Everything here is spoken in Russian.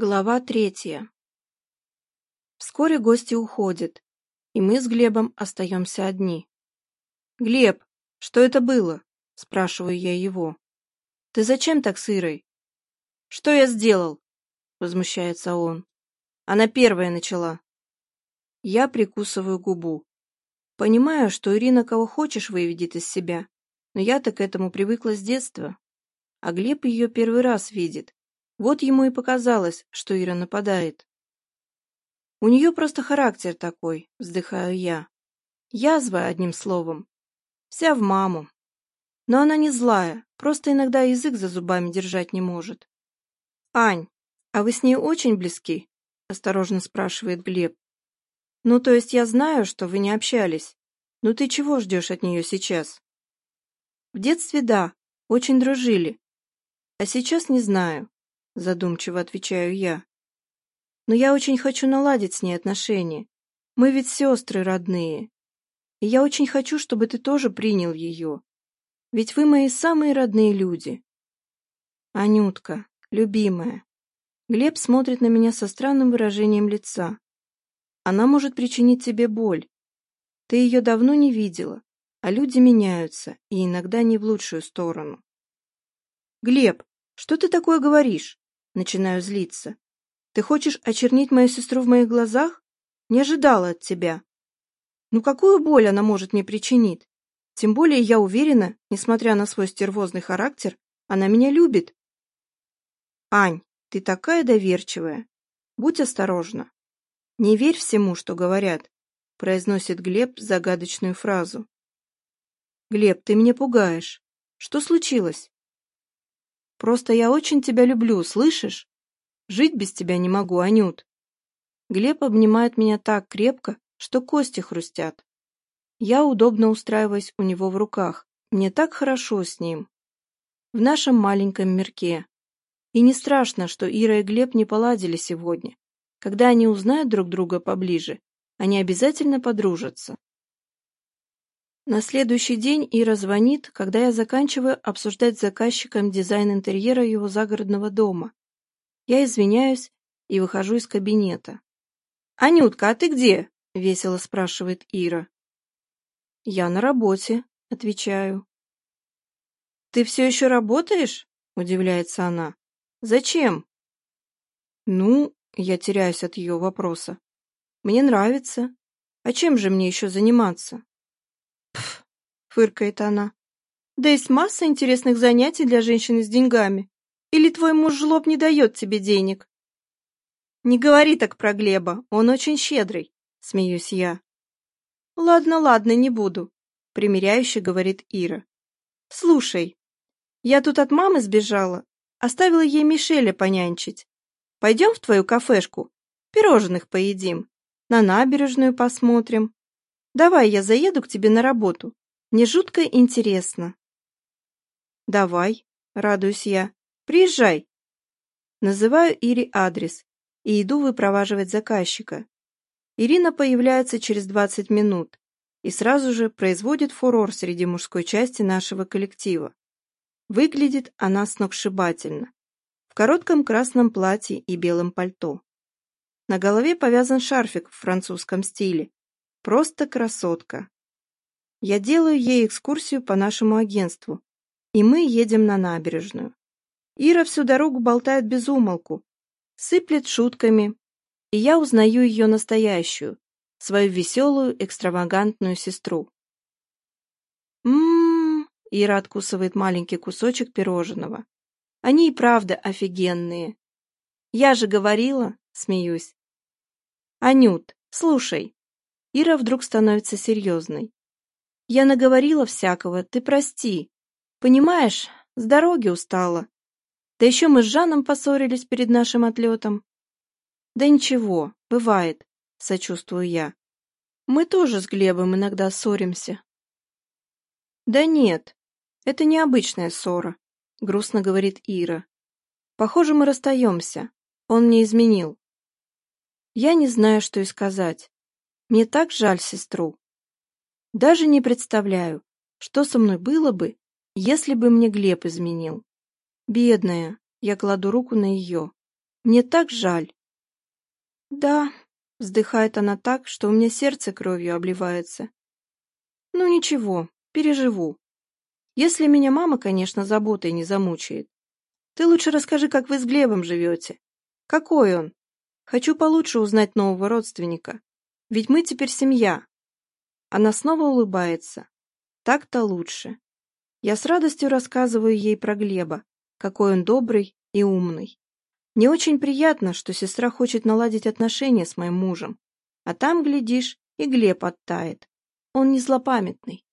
Глава третья. Вскоре гости уходят, и мы с Глебом остаемся одни. «Глеб, что это было?» – спрашиваю я его. «Ты зачем так сырой?» «Что я сделал?» – возмущается он. «Она первая начала». Я прикусываю губу. Понимаю, что Ирина кого хочешь выведет из себя, но я так к этому привыкла с детства. А Глеб ее первый раз видит вот ему и показалось, что Ира нападает. «У нее просто характер такой», — вздыхаю я. Язва, одним словом. Вся в маму. Но она не злая, просто иногда язык за зубами держать не может. «Ань, а вы с ней очень близки?» — осторожно спрашивает Глеб. «Ну, то есть я знаю, что вы не общались. Но ты чего ждешь от нее сейчас?» «В детстве да, очень дружили. А сейчас не знаю задумчиво отвечаю я. Но я очень хочу наладить с ней отношения. Мы ведь сестры родные. И я очень хочу, чтобы ты тоже принял ее. Ведь вы мои самые родные люди. Анютка, любимая. Глеб смотрит на меня со странным выражением лица. Она может причинить тебе боль. Ты ее давно не видела, а люди меняются, и иногда не в лучшую сторону. Глеб, что ты такое говоришь? начинаю злиться. «Ты хочешь очернить мою сестру в моих глазах? Не ожидала от тебя. Ну какую боль она может мне причинить? Тем более я уверена, несмотря на свой стервозный характер, она меня любит». «Ань, ты такая доверчивая. Будь осторожна. Не верь всему, что говорят», — произносит Глеб загадочную фразу. «Глеб, ты меня пугаешь. Что случилось?» Просто я очень тебя люблю, слышишь? Жить без тебя не могу, Анют. Глеб обнимает меня так крепко, что кости хрустят. Я удобно устраиваюсь у него в руках. Мне так хорошо с ним. В нашем маленьком мирке. И не страшно, что Ира и Глеб не поладили сегодня. Когда они узнают друг друга поближе, они обязательно подружатся. На следующий день Ира звонит, когда я заканчиваю обсуждать с заказчиком дизайн интерьера его загородного дома. Я извиняюсь и выхожу из кабинета. «Анютка, а ты где?» — весело спрашивает Ира. «Я на работе», — отвечаю. «Ты все еще работаешь?» — удивляется она. «Зачем?» «Ну, я теряюсь от ее вопроса. Мне нравится. А чем же мне еще заниматься?» Пф, фыркает она. Да есть масса интересных занятий для женщины с деньгами. Или твой муж-жлоб не дает тебе денег? Не говори так про Глеба, он очень щедрый, смеюсь я. Ладно, ладно, не буду, примиряюще говорит Ира. Слушай, я тут от мамы сбежала, оставила ей Мишеля понянчить. Пойдем в твою кафешку, пирожных поедим, на набережную посмотрим. Давай я заеду к тебе на работу. Мне жутко интересно. Давай, радуюсь я. Приезжай. Называю Ире адрес и иду выпроваживать заказчика. Ирина появляется через 20 минут и сразу же производит фурор среди мужской части нашего коллектива. Выглядит она сногсшибательно. В коротком красном платье и белом пальто. На голове повязан шарфик в французском стиле, Просто красотка. Я делаю ей экскурсию по нашему агентству, и мы едем на набережную. Ира всю дорогу болтает без умолку, сыплет шутками, и я узнаю ее настоящую, свою веселую, экстравагантную сестру. «М-м-м!» Ира откусывает маленький кусочек пирожного. «Они и правда офигенные!» «Я же говорила!» — смеюсь. «Анют, слушай, Ира вдруг становится серьезной. Я наговорила всякого, ты прости. Понимаешь, с дороги устала. Да еще мы с Жаном поссорились перед нашим отлетом. Да ничего, бывает, сочувствую я. Мы тоже с Глебом иногда ссоримся. Да нет, это необычная ссора, грустно говорит Ира. Похоже, мы расстаемся. Он мне изменил. Я не знаю, что и сказать. Мне так жаль сестру. Даже не представляю, что со мной было бы, если бы мне Глеб изменил. Бедная, я кладу руку на ее. Мне так жаль. Да, вздыхает она так, что у меня сердце кровью обливается. Ну ничего, переживу. Если меня мама, конечно, заботой не замучает. Ты лучше расскажи, как вы с Глебом живете. Какой он? Хочу получше узнать нового родственника. Ведь мы теперь семья. Она снова улыбается. Так-то лучше. Я с радостью рассказываю ей про Глеба, какой он добрый и умный. Мне очень приятно, что сестра хочет наладить отношения с моим мужем. А там, глядишь, и Глеб оттает. Он не злопамятный.